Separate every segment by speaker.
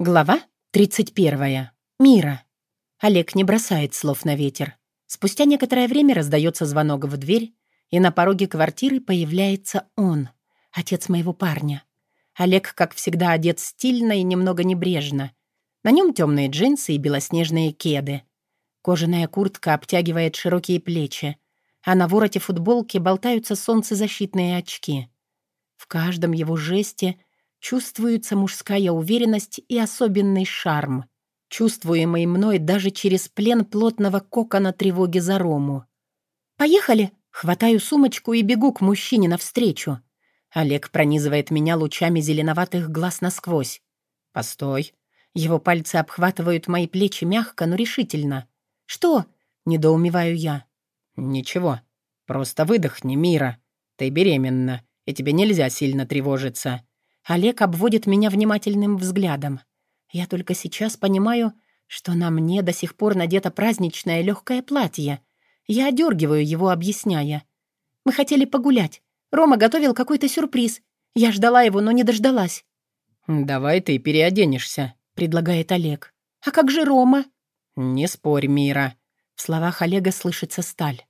Speaker 1: Глава 31. Мира. Олег не бросает слов на ветер. Спустя некоторое время раздается звонок в дверь, и на пороге квартиры появляется он, отец моего парня. Олег, как всегда, одет стильно и немного небрежно. На нем темные джинсы и белоснежные кеды. Кожаная куртка обтягивает широкие плечи, а на вороте футболки болтаются солнцезащитные очки. В каждом его жесте — Чувствуется мужская уверенность и особенный шарм, чувствуемый мной даже через плен плотного кокона тревоги за Рому. «Поехали!» Хватаю сумочку и бегу к мужчине навстречу. Олег пронизывает меня лучами зеленоватых глаз насквозь. «Постой!» Его пальцы обхватывают мои плечи мягко, но решительно. «Что?» — недоумеваю я. «Ничего. Просто выдохни, Мира. Ты беременна, и тебе нельзя сильно тревожиться. Олег обводит меня внимательным взглядом. Я только сейчас понимаю, что на мне до сих пор надето праздничное легкое платье. Я одергиваю его, объясняя. Мы хотели погулять. Рома готовил какой-то сюрприз. Я ждала его, но не дождалась. «Давай ты переоденешься», — предлагает Олег. «А как же Рома?» «Не спорь, Мира». В словах Олега слышится сталь.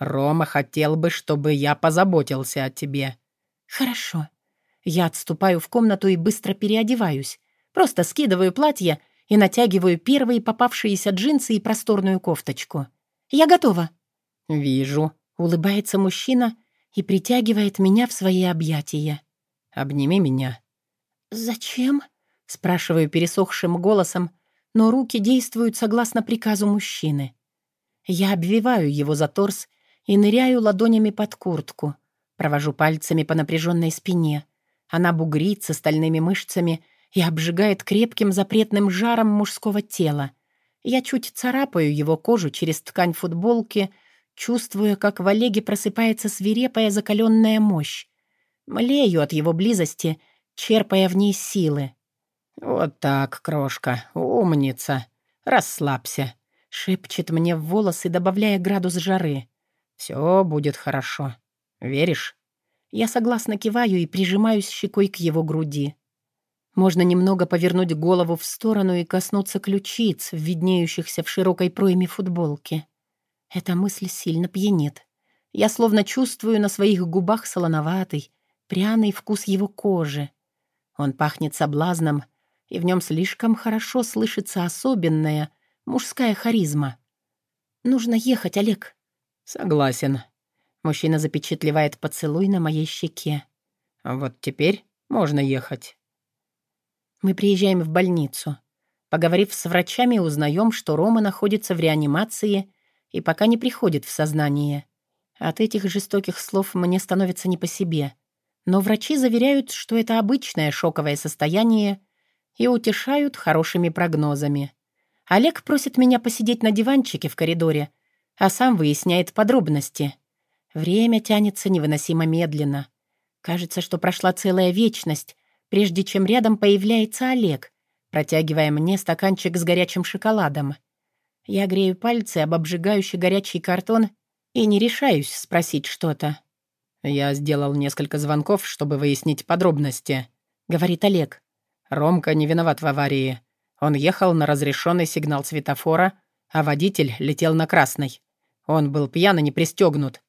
Speaker 1: «Рома хотел бы, чтобы я позаботился о тебе». «Хорошо», я отступаю в комнату и быстро переодеваюсь. Просто скидываю платье и натягиваю первые попавшиеся джинсы и просторную кофточку. «Я готова». «Вижу», — улыбается мужчина и притягивает меня в свои объятия. «Обними меня». «Зачем?» — спрашиваю пересохшим голосом, но руки действуют согласно приказу мужчины. Я обвиваю его за торс и ныряю ладонями под куртку, провожу пальцами по напряженной спине — она бугрится стальными мышцами и обжигает крепким запретным жаром мужского тела. Я чуть царапаю его кожу через ткань футболки, чувствуя, как в Олеге просыпается свирепая закаленная мощь. Млею от его близости, черпая в ней силы. «Вот так, крошка, умница. Расслабься», — шепчет мне в волосы, добавляя градус жары. «Все будет хорошо. Веришь?» Я согласно киваю и прижимаюсь щекой к его груди. Можно немного повернуть голову в сторону и коснуться ключиц, виднеющихся в широкой пройме футболки. Эта мысль сильно пьянит. Я словно чувствую на своих губах солоноватый, пряный вкус его кожи. Он пахнет соблазном, и в нем слишком хорошо слышится особенная мужская харизма. «Нужно ехать, Олег». «Согласен», Мужчина запечатлевает поцелуй на моей щеке. «Вот теперь можно ехать». Мы приезжаем в больницу. Поговорив с врачами, узнаем, что Рома находится в реанимации и пока не приходит в сознание. От этих жестоких слов мне становится не по себе. Но врачи заверяют, что это обычное шоковое состояние и утешают хорошими прогнозами. Олег просит меня посидеть на диванчике в коридоре, а сам выясняет подробности. Время тянется невыносимо медленно. Кажется, что прошла целая вечность, прежде чем рядом появляется Олег, протягивая мне стаканчик с горячим шоколадом. Я грею пальцы об обжигающий горячий картон и не решаюсь спросить что-то. «Я сделал несколько звонков, чтобы выяснить подробности», — говорит Олег. «Ромка не виноват в аварии. Он ехал на разрешенный сигнал светофора, а водитель летел на красный. Он был пьян и не пристегнут.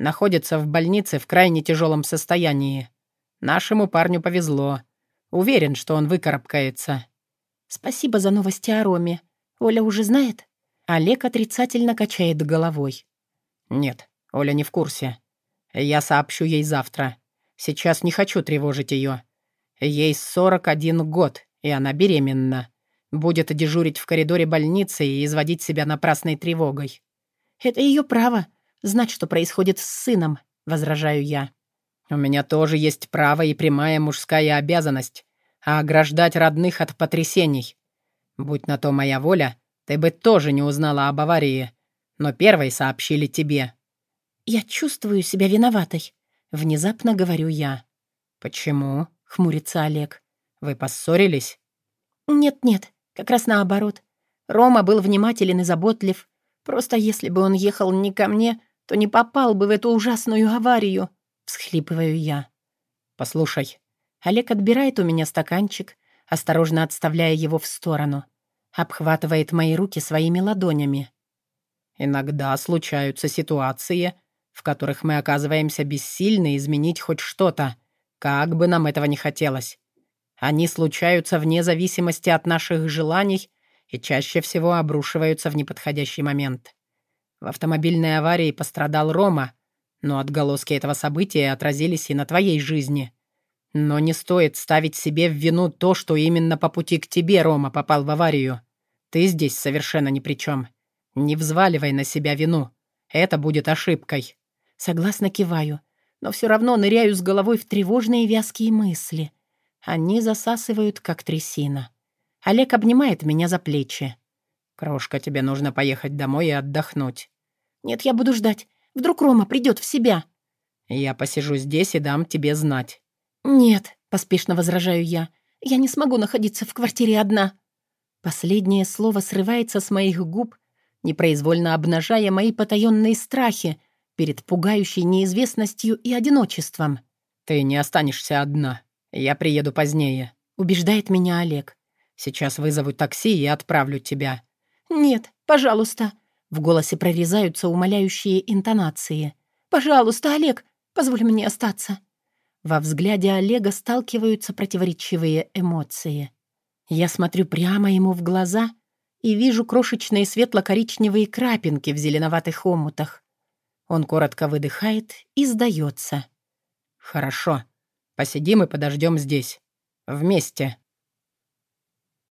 Speaker 1: Находится в больнице в крайне тяжелом состоянии. Нашему парню повезло. Уверен, что он выкарабкается». «Спасибо за новости о Роме. Оля уже знает?» Олег отрицательно качает головой. «Нет, Оля не в курсе. Я сообщу ей завтра. Сейчас не хочу тревожить ее. Ей 41 год, и она беременна. Будет дежурить в коридоре больницы и изводить себя напрасной тревогой». «Это ее право знать, что происходит с сыном», — возражаю я. «У меня тоже есть право и прямая мужская обязанность ограждать родных от потрясений. Будь на то моя воля, ты бы тоже не узнала об аварии, но первой сообщили тебе». «Я чувствую себя виноватой», — внезапно говорю я. «Почему?» — хмурится Олег. «Вы поссорились?» «Нет-нет, как раз наоборот. Рома был внимателен и заботлив. Просто если бы он ехал не ко мне, то не попал бы в эту ужасную аварию», — всхлипываю я. «Послушай». Олег отбирает у меня стаканчик, осторожно отставляя его в сторону. Обхватывает мои руки своими ладонями.
Speaker 2: «Иногда случаются ситуации, в которых мы оказываемся бессильны изменить хоть что-то, как бы нам этого не хотелось. Они случаются вне зависимости от наших желаний и чаще всего обрушиваются в неподходящий момент. В автомобильной аварии пострадал Рома, но отголоски этого события отразились и на твоей жизни. Но не стоит ставить себе в вину то, что именно по пути к тебе Рома попал в аварию. Ты здесь совершенно ни при чем. Не взваливай на себя вину. Это будет ошибкой.
Speaker 1: Согласно киваю, но все равно ныряю с головой в тревожные вязкие мысли. Они засасывают, как трясина. Олег обнимает меня за плечи.
Speaker 2: «Крошка, тебе нужно поехать домой и отдохнуть».
Speaker 1: «Нет, я буду ждать. Вдруг Рома придет в себя».
Speaker 2: «Я посижу здесь и дам тебе знать».
Speaker 1: «Нет», — поспешно возражаю я. «Я не смогу находиться в квартире одна». Последнее слово срывается с моих губ, непроизвольно обнажая мои потаенные страхи перед пугающей неизвестностью и одиночеством.
Speaker 2: «Ты не останешься одна. Я приеду позднее», — убеждает меня Олег. «Сейчас вызову такси и отправлю тебя».
Speaker 1: «Нет, пожалуйста». В голосе прорезаются умоляющие интонации. «Пожалуйста, Олег, позволь мне остаться». Во взгляде Олега сталкиваются противоречивые эмоции. Я смотрю прямо ему в глаза и вижу крошечные светло-коричневые крапинки в зеленоватых омутах. Он коротко выдыхает и сдается.
Speaker 2: «Хорошо. Посидим и подождем здесь. Вместе».